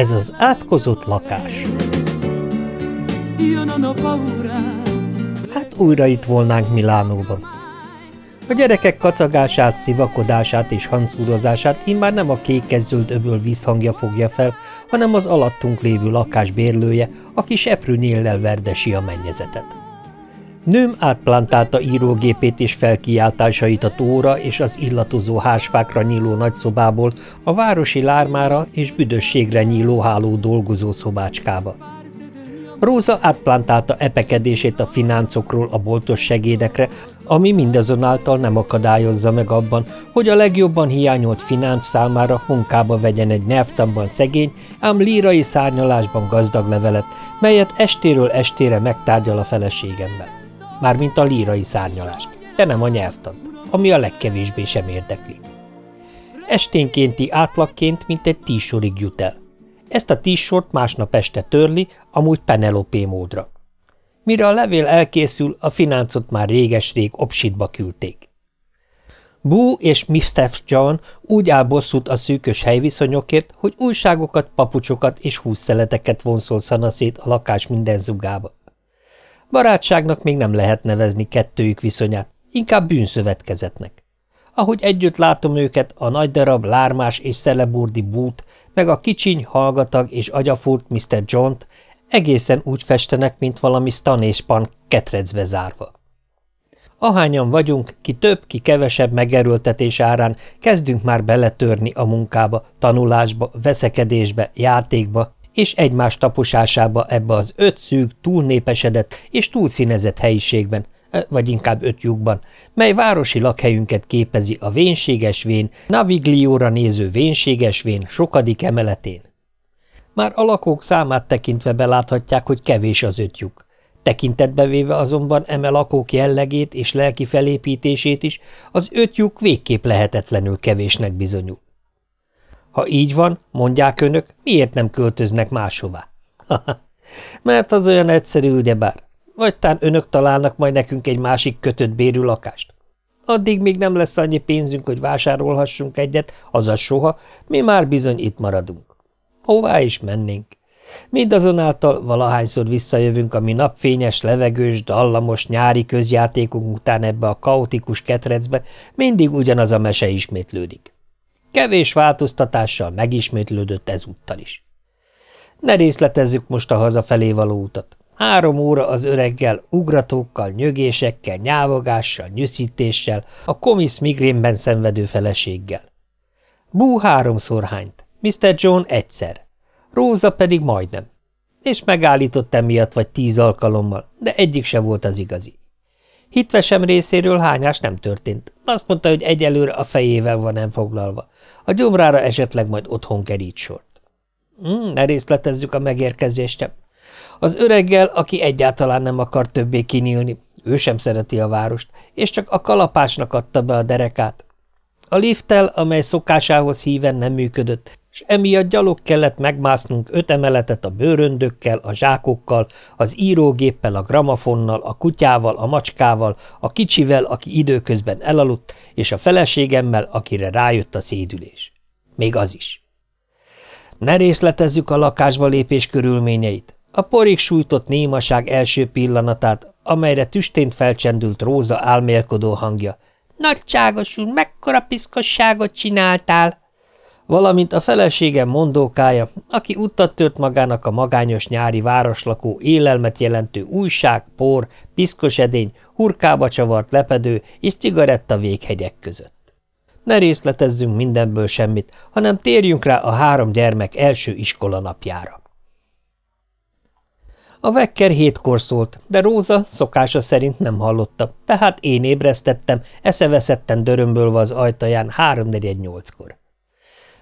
Ez az átkozott lakás. Hát újra itt volnánk Milánóban. A gyerekek kacagását, szivakodását és hancúrozását immár nem a kékes-zöld öböl vízhangja fogja fel, hanem az alattunk lévő lakás bérlője, aki seprű nyéllel verdesi a mennyezetet. Nőm átplantálta írógépét és felkiáltásait a tóra és az illatozó hásfákra nyíló nagyszobából a városi lármára és büdösségre nyíló háló dolgozó szobácskába. Róza átplantálta epekedését a fináncokról a boltos segédekre, ami mindazonáltal nem akadályozza meg abban, hogy a legjobban hiányolt finánc számára munkába vegyen egy nyelvtanban szegény, ám lírai szárnyalásban gazdag levelet, melyet estéről estére megtárgyal a feleségemmel. Mármint a lírai szárnyalást, de nem a nyelvtant, ami a legkevésbé sem érdekli. Esténkénti átlagként mintegy tíz sorig jut el. Ezt a tíz sort másnap este törli, amúgy Penelope módra. Mire a levél elkészül, a fináncot már réges-rég obsitba küldték. Boo és Mr. John úgy áll bosszút a szűkös helyviszonyokért, hogy újságokat, papucsokat és húszszeleteket vonszol szanaszét a lakás minden zugába. Barátságnak még nem lehet nevezni kettőjük viszonyát, inkább bűnszövetkezetnek. Ahogy együtt látom őket, a nagy darab, lármás és szeleburdi bút, meg a kicsiny, hallgatag és agyafúrt Mr. John-t egészen úgy festenek, mint valami stan és pan ketrecbe zárva. Ahányan vagyunk, ki több, ki kevesebb megerőltetés árán kezdünk már beletörni a munkába, tanulásba, veszekedésbe, játékba, és egymás taposásába ebbe az öt szűk, túlnépesedett és túlszínezett helyiségben, vagy inkább öt lyukban, mely városi lakhelyünket képezi a vénséges vén, Naviglióra néző vénséges vén sokadik emeletén. Már a lakók számát tekintve beláthatják, hogy kevés az öt lyuk. Tekintetbe véve azonban eme lakók jellegét és lelki felépítését is, az öt lyuk végképp lehetetlenül kevésnek bizonyul. Ha így van, mondják önök, miért nem költöznek máshová? Mert az olyan egyszerű, ugyebár. Vagy tán önök találnak majd nekünk egy másik kötött bérű lakást. Addig még nem lesz annyi pénzünk, hogy vásárolhassunk egyet, azaz soha, mi már bizony itt maradunk. Hová is mennénk? Mindazonáltal valahányszor visszajövünk a mi napfényes, levegős, dallamos nyári közjátékunk után ebbe a kaotikus ketrecbe, mindig ugyanaz a mese ismétlődik. Kevés változtatással megismétlődött ezúttal is. Ne részletezzük most a hazafelé való utat. Három óra az öreggel, ugratókkal, nyögésekkel, nyávogással, nyüszítéssel, a komisz migrénben szenvedő feleséggel. Bú háromszor hányt, Mr. John egyszer, Róza pedig majdnem. És megállított emiatt vagy tíz alkalommal, de egyik se volt az igazi. Hitvesem részéről hányás nem történt. Azt mondta, hogy egyelőre a fejével van nem foglalva. A gyomrára esetleg majd otthon kerít sort. Hmm, ne részletezzük a megérkezést. Az öreggel, aki egyáltalán nem akar többé kinyílni, ő sem szereti a várost, és csak a kalapásnak adta be a derekát. A lifttel, amely szokásához híven nem működött, és emiatt gyalog kellett megmásznunk öt emeletet a bőröndökkel, a zsákokkal, az írógéppel, a gramafonnal, a kutyával, a macskával, a kicsivel, aki időközben elaludt, és a feleségemmel, akire rájött a szédülés. Még az is. Ne részletezzük a lakásba lépés körülményeit. A porig sújtott némaság első pillanatát, amelyre tüstént felcsendült Róza álmélkodó hangja. – Nagyságosul, mekkora piszkosságot csináltál! Valamint a feleségem mondókája, aki utat tört magának a magányos nyári városlakó élelmet jelentő újság, por, piszkos edény, hurkába csavart lepedő és cigaretta véghegyek között. Ne részletezzünk mindenből semmit, hanem térjünk rá a három gyermek első iskola napjára. A vekker hétkor szólt, de Róza szokása szerint nem hallotta, tehát én ébresztettem, eszeveszetten dörömbölve az ajtaján háromnegyed nyolckor.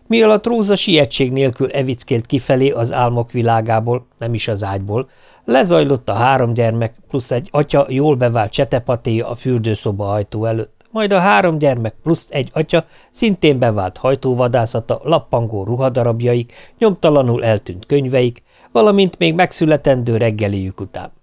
Mi alatt Róza sietség nélkül evickélt kifelé az álmok világából, nem is az ágyból, lezajlott a három gyermek plusz egy atya jól bevált csetepatéja a fürdőszoba ajtó előtt, majd a három gyermek plusz egy atya szintén bevált hajtóvadászata, lappangó ruhadarabjaik, nyomtalanul eltűnt könyveik, valamint még megszületendő reggeliük után.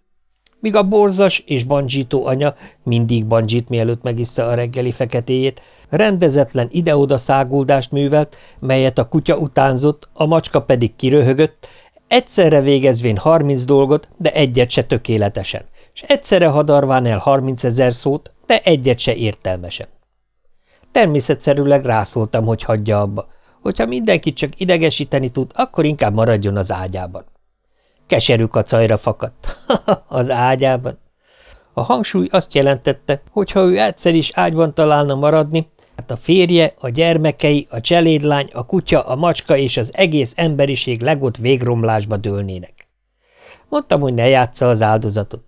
Míg a borzas és bandzsító anya, mindig bandzsít mielőtt megissza a reggeli feketéjét, rendezetlen ide-oda száguldást művelt, melyet a kutya utánzott, a macska pedig kiröhögött, egyszerre végezvén harminc dolgot, de egyet se tökéletesen, és egyszerre hadarván el harminc ezer szót, de egyet se értelmesen. Természetszerűleg rászóltam, hogy hagyja abba. Hogyha mindenki csak idegesíteni tud, akkor inkább maradjon az ágyában. Keserű kacajra fakadt. az ágyában. A hangsúly azt jelentette, hogy ha ő egyszer is ágyban találna maradni, hát a férje, a gyermekei, a cselédlány, a kutya, a macska és az egész emberiség legott végromlásba dőlnének. Mondtam, hogy ne játsza az áldozatot.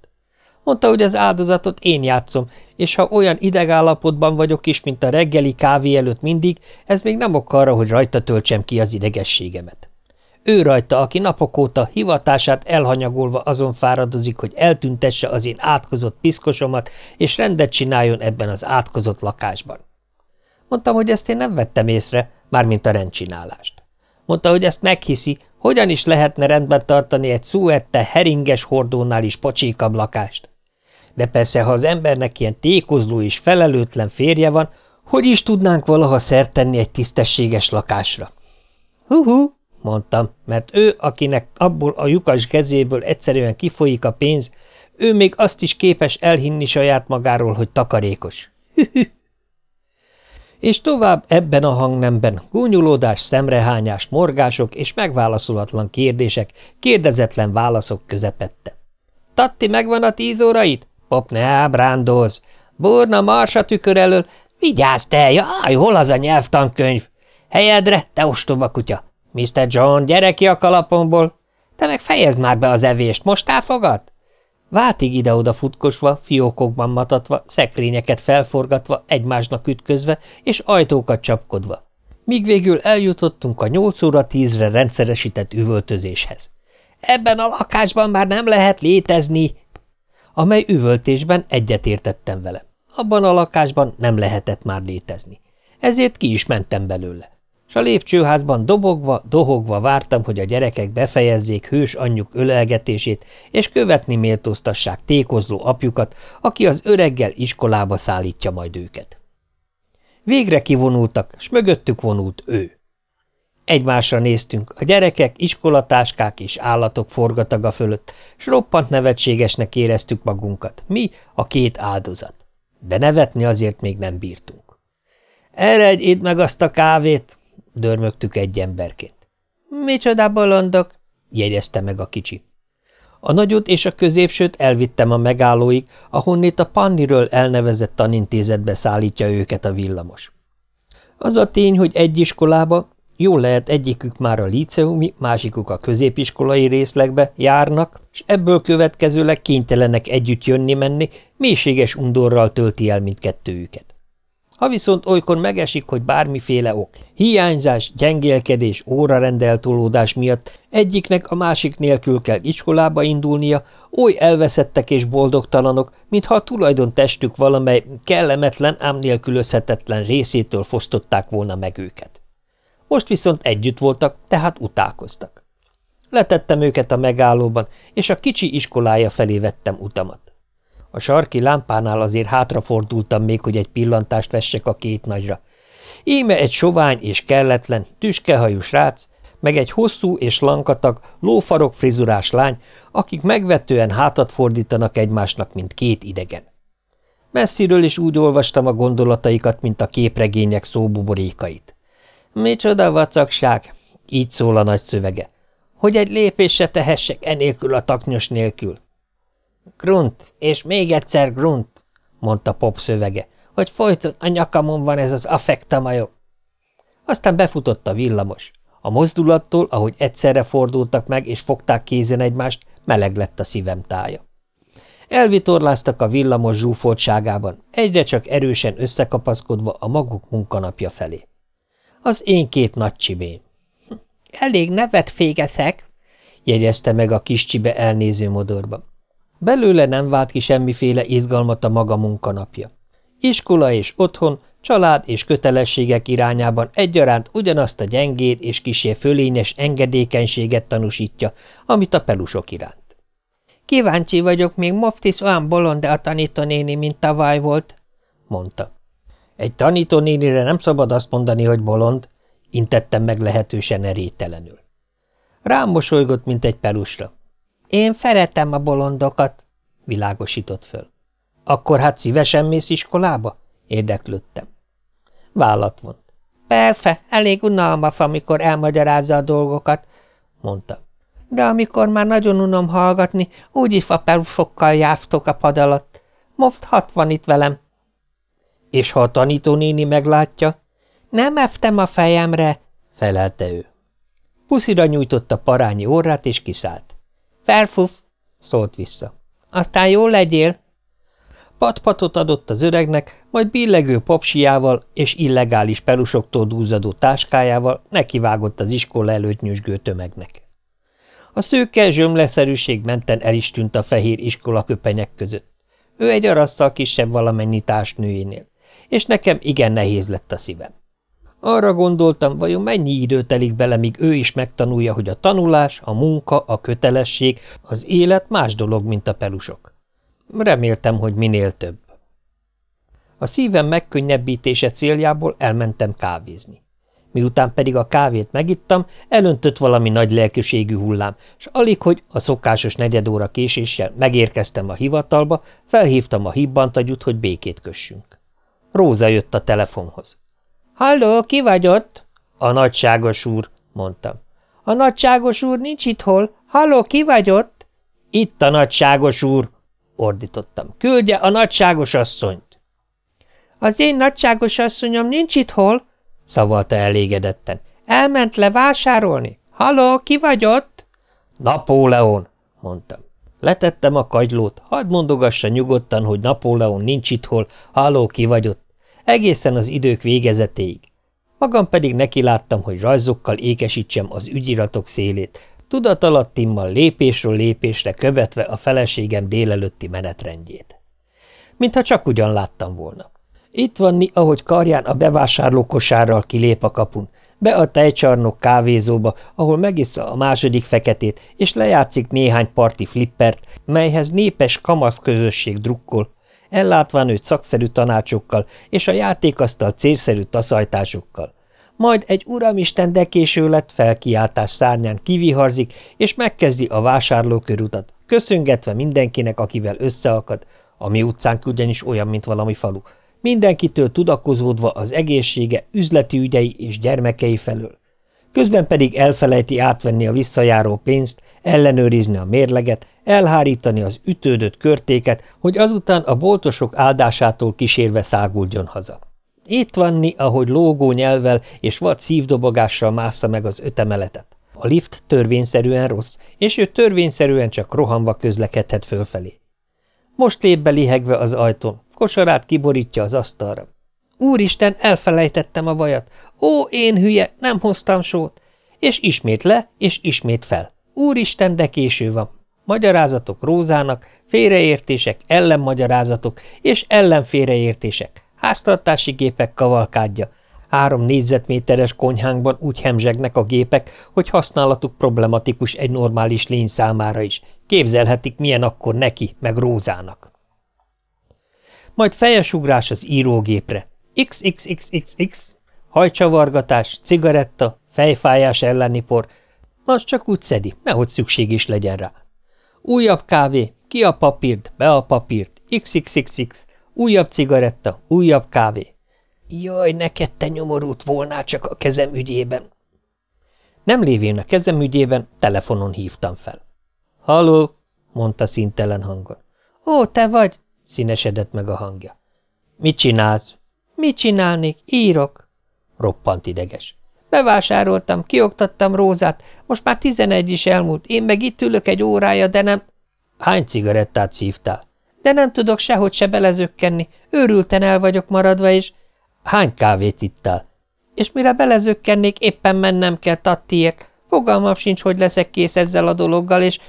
Mondta, hogy az áldozatot én játszom, és ha olyan idegállapotban vagyok is, mint a reggeli kávé előtt mindig, ez még nem ok arra, hogy rajta töltsem ki az idegességemet. Ő rajta, aki napok óta hivatását elhanyagolva azon fáradozik, hogy eltüntesse az én átkozott piszkosomat, és rendet csináljon ebben az átkozott lakásban. Mondtam, hogy ezt én nem vettem észre, mármint a rendcsinálást. Mondta, hogy ezt meghiszi, hogyan is lehetne rendben tartani egy szúette heringes hordónál is pocsékabb lakást. De persze, ha az embernek ilyen tékozló és felelőtlen férje van, hogy is tudnánk valaha szert egy tisztességes lakásra? Hú-hú, mondtam, mert ő, akinek abból a lyukas kezéből egyszerűen kifolyik a pénz, ő még azt is képes elhinni saját magáról, hogy takarékos. Hü-hü. És tovább ebben a hangnemben gúnyolódás, szemrehányás, morgások és megválaszolatlan kérdések, kérdezetlen válaszok közepette. – Tatti, megvan a tíz órait? – Pop, ne ábrándolsz! Burna, mars a tükör elől! Vigyázz te, jaj, hol az a nyelvtankönyv? Helyedre, te ostoba kutya! Mr. John, gyere ki a kalapomból! Te meg fejezd már be az evést, most elfogad? Váltig ide-oda futkosva, fiókokban matatva, szekrényeket felforgatva, egymásnak ütközve és ajtókat csapkodva. Míg végül eljutottunk a nyolc óra tízre rendszeresített üvöltözéshez. Ebben a lakásban már nem lehet létezni! Amely üvöltésben egyetértettem vele. Abban a lakásban nem lehetett már létezni. Ezért ki is mentem belőle s a lépcsőházban dobogva, dohogva vártam, hogy a gyerekek befejezzék hős anyjuk ölelgetését, és követni méltóztassák tékozló apjukat, aki az öreggel iskolába szállítja majd őket. Végre kivonultak, s mögöttük vonult ő. Egymásra néztünk, a gyerekek, iskolatáskák és állatok forgataga fölött, s roppant nevetségesnek éreztük magunkat, mi a két áldozat. De nevetni azért még nem bírtunk. – Eredj, idd meg azt a kávét! Dörmögtük egy emberként. Micsoda bolondok, jegyezte meg a kicsi. A nagyot és a középsőt elvittem a megállóig, ahonnét a Panniről elnevezett tanintézetbe szállítja őket a villamos. Az a tény, hogy egy iskolába, jól lehet egyikük már a liceumi, másikuk a középiskolai részlegbe járnak, és ebből következőleg kénytelenek együtt jönni-menni, mélységes undorral tölti el mindkettőjüket. Ha viszont olykor megesik, hogy bármiféle ok, hiányzás, gyengélkedés, órarendeltolódás miatt egyiknek a másik nélkül kell iskolába indulnia, oly elveszettek és boldogtalanok, mintha a tulajdon testük valamely kellemetlen, ám nélkülözhetetlen részétől fosztották volna meg őket. Most viszont együtt voltak, tehát utálkoztak. Letettem őket a megállóban, és a kicsi iskolája felé vettem utamat. A sarki lámpánál azért hátrafordultam még, hogy egy pillantást vessek a két nagyra. Íme egy sovány és kelletlen, tüskehajú srác, meg egy hosszú és lankatag, lófarok frizurás lány, akik megvetően hátat fordítanak egymásnak, mint két idegen. Messziről is úgy olvastam a gondolataikat, mint a képregények szóbuborékait. Micsoda vacakság, így szól a nagy szövege, hogy egy lépésre tehessek enélkül a taknyos nélkül. Grunt, és még egyszer grunt, mondta Pop szövege, hogy folyton a nyakamon van ez az affektamajó. Aztán befutott a villamos. A mozdulattól, ahogy egyszerre fordultak meg és fogták kézen egymást, meleg lett a szívem tája. Elvitorláztak a villamos zsúfoltságában, egyre csak erősen összekapaszkodva a maguk munkanapja felé. Az én két nagy csibém. Hm, elég nevet fégeszek, jegyezte meg a kis csibe elnéző modorban. Belőle nem vált ki semmiféle izgalmat a maga munkanapja. Iskola és otthon, család és kötelességek irányában egyaránt ugyanazt a gyengéd és kisé fölényes engedékenységet tanúsítja, amit a pelusok iránt. Kíváncsi vagyok, még Moftis olyan bolond a tanítónéni, mint tavaly volt, mondta. Egy tanítónénire nem szabad azt mondani, hogy bolond, intettem meg lehetősen erételenül. Rám mosolygott, mint egy pelusra. Én szeretem a bolondokat, világosított föl. Akkor hát szívesen mész iskolába? érdeklődtem. Vállat vont. Persze, elég unalmas, amikor elmagyarázza a dolgokat, mondta. De amikor már nagyon unom hallgatni, úgyis a perusokkal jártok a pad alatt. Most hat van itt velem. És ha a tanítónéni meglátja? Nem eftem a fejemre, felelte ő. Puszira nyújtotta parányi orrát, és kiszállt. Felfuf, szólt vissza. Aztán jól legyél. Patpatot adott az öregnek, majd billegő popsiával és illegális pelusoktól dúzzadó táskájával nekivágott az iskola előtt nyüzsgő tömegnek. A szőke zsömleszerűség menten el is tűnt a fehér iskola köpenyek között. Ő egy arasszal kisebb valamennyi társnőjénél, és nekem igen nehéz lett a szívem. Arra gondoltam, vajon mennyi idő telik bele, míg ő is megtanulja, hogy a tanulás, a munka, a kötelesség, az élet más dolog, mint a pelusok. Reméltem, hogy minél több. A szívem megkönnyebbítése céljából elmentem kávézni. Miután pedig a kávét megittam, elöntött valami nagy lelkűségű hullám, s alig, hogy a szokásos negyed óra késéssel megérkeztem a hivatalba, felhívtam a hibbantagyút, hogy békét kössünk. Róza jött a telefonhoz. – Halló, ki vagy ott? – A nagyságos úr – mondtam. – A nagyságos úr nincs itt hol. Halló, ki vagy ott? – Itt a nagyságos úr – ordítottam. – Küldje a nagyságos asszonyt! – Az én nagyságos asszonyom nincs itt hol – szavalta elégedetten. – Elment le vásárolni. Halló, ki vagy ott? – Napóleon – mondtam. Letettem a kagylót, hadd mondogassa nyugodtan, hogy Napóleon nincs itt hol, halló, ki vagy ott egészen az idők végezetéig. Magam pedig nekiláttam, hogy rajzokkal ékesítsem az ügyiratok szélét, tudatalattimmal lépésről lépésre követve a feleségem délelőtti menetrendjét. Mintha csak ugyan láttam volna. Itt van ni, ahogy karján a bevásárló kosárral kilép a kapun, be a tejcsarnok kávézóba, ahol megissza a második feketét, és lejátszik néhány parti flippert, melyhez népes kamasz közösség drukkol, ellátván őt szakszerű tanácsokkal és a játékasztal célszerű taszajtásokkal. Majd egy uramisten dekéső lett felkiáltás szárnyán kiviharzik, és megkezdi a vásárlókörutat, köszöngetve mindenkinek, akivel összeakad, a mi utcánk ugyanis olyan, mint valami falu, mindenkitől tudakozódva az egészsége, üzleti ügyei és gyermekei felől közben pedig elfelejti átvenni a visszajáró pénzt, ellenőrizni a mérleget, elhárítani az ütődött körtéket, hogy azután a boltosok áldásától kísérve száguldjon haza. Itt vanni, ahogy lógó nyelvel és vad szívdobogással mássza meg az ötemeletet. A lift törvényszerűen rossz, és ő törvényszerűen csak rohanva közlekedhet fölfelé. Most lép be lihegve az ajtón, kosarát kiborítja az asztalra. Úristen, elfelejtettem a vajat. Ó, én hülye, nem hoztam sót. És ismét le, és ismét fel. Úristen, de késő van. Magyarázatok Rózának, félreértések, ellenmagyarázatok és ellenfélreértések. Háztartási gépek kavalkádja. Három négyzetméteres konyhánkban úgy hemzsegnek a gépek, hogy használatuk problematikus egy normális lény számára is. Képzelhetik, milyen akkor neki, meg Rózának. Majd fejesugrás az írógépre, XXXXX, hajcsavargatás, cigaretta, fejfájás elleni por, az csak úgy szedi, nehogy szükség is legyen rá. Újabb kávé, ki a papírt, be a papírt, XXXX, újabb cigaretta, újabb kávé. Jaj, neked te nyomorult volnál csak a kezem ügyében. Nem lévén a kezem ügyében, telefonon hívtam fel. Haló, mondta szintelen hangon. Ó, te vagy, színesedett meg a hangja. Mit csinálsz? Mit csinálnék? Írok. Roppant ideges. Bevásároltam, kioktattam Rózát, most már tizenegy is elmúlt, én meg itt ülök egy órája, de nem... Hány cigarettát szívtál? De nem tudok sehogy se belezökkenni, őrülten el vagyok maradva, és... Hány kávét ittál? És mire belezökkennék, éppen mennem kell tattiért. Fogalmam sincs, hogy leszek kész ezzel a dologgal, és...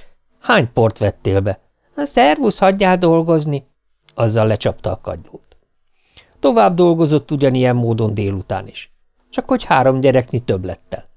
Hány port vettél be? A szervusz, hagyjál dolgozni! Azzal lecsapta a kagylót. Tovább dolgozott ugyanilyen módon délután is. Csak hogy három gyereknyi többlettel.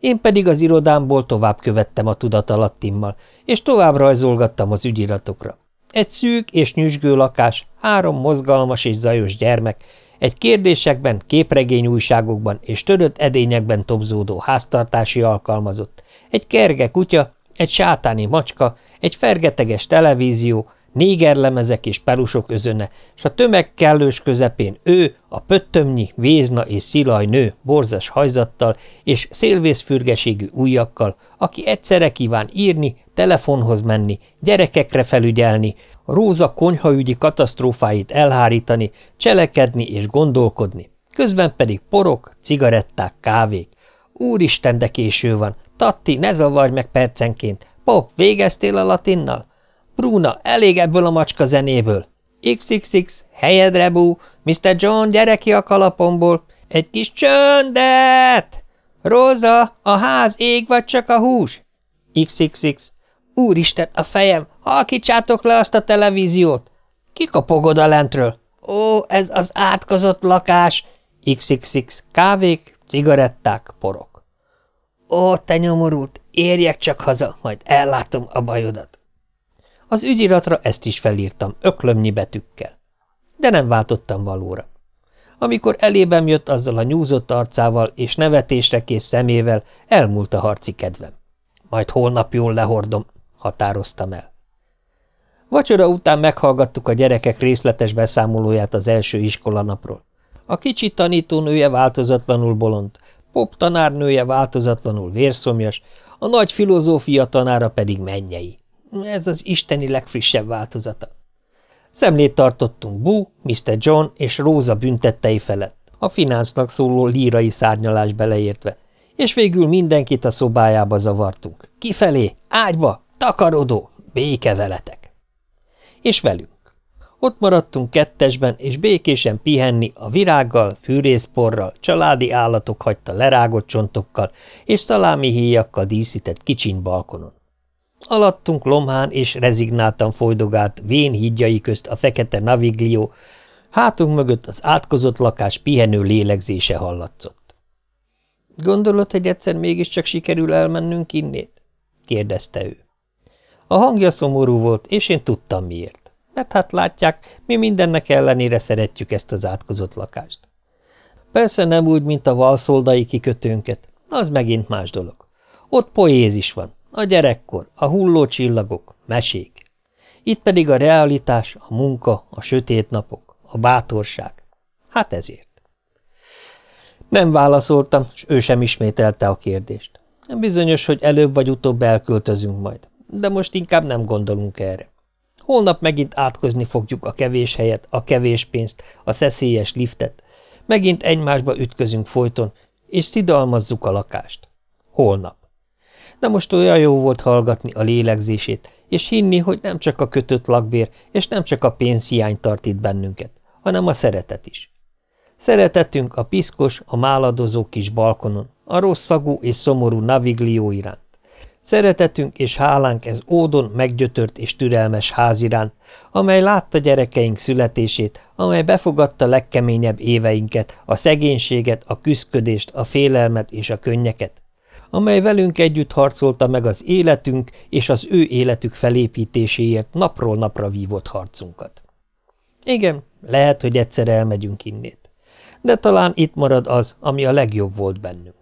Én pedig az irodámból tovább követtem a tudatalattimmal, és tovább rajzolgattam az ügyiratokra. Egy szűk és nyüzsgő lakás, három mozgalmas és zajos gyermek, egy kérdésekben, képregény újságokban és törött edényekben tobzódó háztartási alkalmazott, egy kerge kutya, egy sátáni macska, egy fergeteges televízió, négerlemezek és pelusok özöne, s a tömeg kellős közepén ő, a pöttömnyi, vézna és szilaj nő borzas hajzattal és szélvészfürgeségű ujjakkal, aki egyszerre kíván írni, telefonhoz menni, gyerekekre felügyelni, Róza konyhaügyi katasztrófáit elhárítani, cselekedni és gondolkodni, közben pedig porok, cigaretták, kávék. Úristen, de késő van! Tatti, ne zavarj meg percenként! Pop, végeztél a latinnal? Bruna, elég ebből a macska zenéből. XXX, helyedre bú, Mr. John, gyere ki a kalapomból. Egy kis csöndet! Róza, a ház ég vagy csak a hús? XXX, úristen, a fejem, halkítsátok le azt a televíziót. Kikapogod a lentről. Ó, ez az átkozott lakás. XXX, kávék, cigaretták, porok. Ó, te nyomorult, érjek csak haza, majd ellátom a bajodat. Az ügyiratra ezt is felírtam, öklömnyi betűkkel. De nem váltottam valóra. Amikor elébem jött azzal a nyúzott arcával és nevetésre kész szemével, elmúlt a harci kedvem. Majd holnap jól lehordom, határoztam el. Vacsora után meghallgattuk a gyerekek részletes beszámolóját az első iskolanapról. A kicsi tanítónője változatlanul bolond, Pop tanárnője változatlanul vérszomjas, a nagy filozófia tanára pedig mennyei. Ez az isteni legfrissebb változata. Szemlét tartottunk Boo, Mr. John és Róza büntettei felett, a fináncnak szóló lírai szárnyalás beleértve, és végül mindenkit a szobájába zavartunk. Kifelé, ágyba, takarodó, béke veletek. És velünk. Ott maradtunk kettesben, és békésen pihenni a virággal, fűrészporral, családi állatok hagyta lerágott csontokkal és szalámi héjakkal díszített kicsiny balkonon. Alattunk lomhán és rezignáltan folydogált vén hídjai közt a fekete naviglió, hátunk mögött az átkozott lakás pihenő lélegzése hallatszott. – Gondolod, hogy egyszer mégiscsak sikerül elmennünk innét? – kérdezte ő. A hangja szomorú volt, és én tudtam miért. Mert hát látják, mi mindennek ellenére szeretjük ezt az átkozott lakást. Persze nem úgy, mint a valszoldai kikötőnket, az megint más dolog. Ott poézis van, a gyerekkor, a hulló csillagok, mesék. Itt pedig a realitás, a munka, a sötét napok, a bátorság. Hát ezért. Nem válaszoltam, és ő sem ismételte a kérdést. Bizonyos, hogy előbb vagy utóbb elköltözünk majd, de most inkább nem gondolunk erre. Holnap megint átkozni fogjuk a kevés helyet, a kevés pénzt, a szeszélyes liftet. Megint egymásba ütközünk folyton, és szidalmazzuk a lakást. Holnap de most olyan jó volt hallgatni a lélegzését, és hinni, hogy nem csak a kötött lakbér, és nem csak a pénzhiány tart itt bennünket, hanem a szeretet is. Szeretetünk a piszkos, a máladozó kis balkonon, a rossz szagú és szomorú naviglió iránt. Szeretetünk és hálánk ez ódon meggyötört és türelmes ház iránt, amely látta gyerekeink születését, amely befogadta legkeményebb éveinket, a szegénységet, a küszködést, a félelmet és a könnyeket, amely velünk együtt harcolta meg az életünk és az ő életük felépítéséért napról napra vívott harcunkat. Igen, lehet, hogy egyszer elmegyünk innét, de talán itt marad az, ami a legjobb volt bennünk.